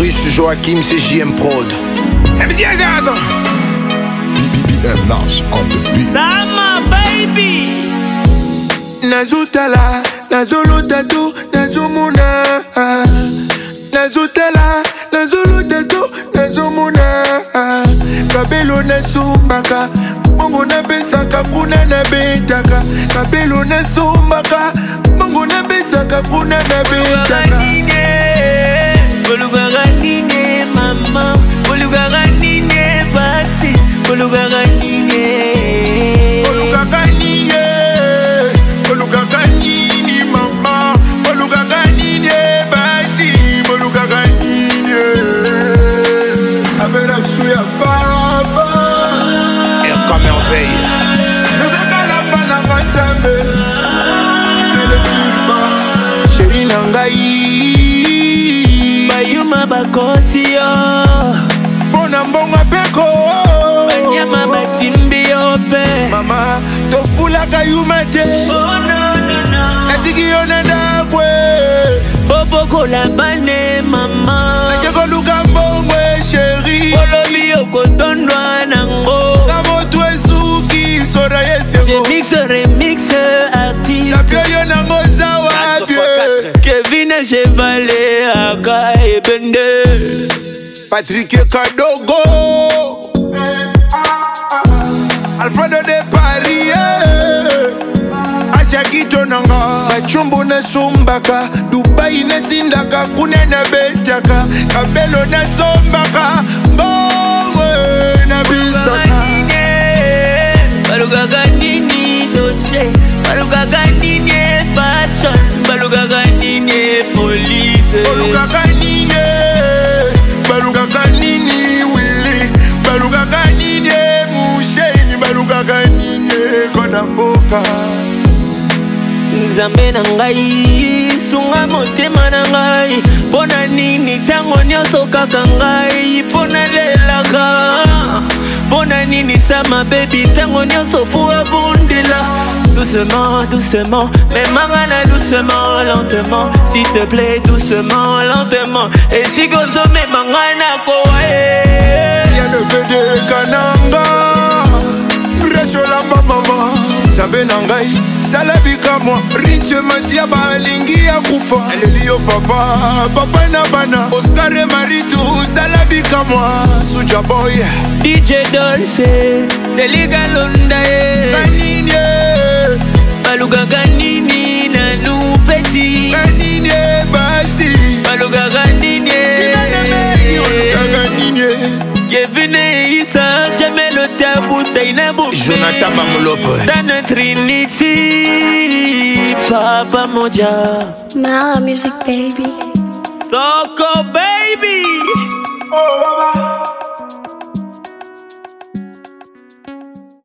Russe Joachim, c'est JM Prod. BBM Nash on the beat. Sama baby. Nazutala, Nazolo Tato, Nazomona. Nazutala, Nazolo Tato, Nazomona. Kabelo Nasumaka, Mongo Napesaka, Kuna Nabetaka. Kabelo Nasumaka, Mongo Kuna Nabetaka. nini mama kolukaka nini basi kolukaka nini nakosi yo mpona mbongo apeko banyama basimbi yo mpe mama tofulaka yuma te oh, natiki yo na ndakwe obokola bane mama nakekoluka mbongwe sheri olobi okotondwa nango na motu esuki sora yesengo remix artiste yo nango zawa vie kevine chevale akai Bende Patrick Kadogo Alfredo de Paris Asia kito nanga Achumbu nesumbaka Dubai netindaka Kunene betiaka Kabelo nesombaka Mbongwe nabisaka Balugaka nini dosye Balugaka nini fashion Balugaka nini te balukaka nini balukaka nini wili balukaka nini musheni balukaka nini kona mboka nzambe na ngai sunga motema na ngai mpo na nini ntango nyonso kaka ngai mpo nalelaka mpo na nini sa mabebi ntango nyonso fu abundela Doucement, doucement, mais mangala doucement, lentement S'il te plaît, doucement, lentement Et si gozo me mangana koe Rien ne peut de kananga Resolamba maman Zambe na ngai salabika mwa rinche matia balingi ya kufa aleli yo papa papa na bana oscare maritu salabika mwa suja boy dj dolce leliga londa ye nanini balugaka nini nanu peti banini e basi balugaka nini yevine isa jamelo tabutai na bujonathan bamolopo eh. tana trinity papa moja mara music baby soko baby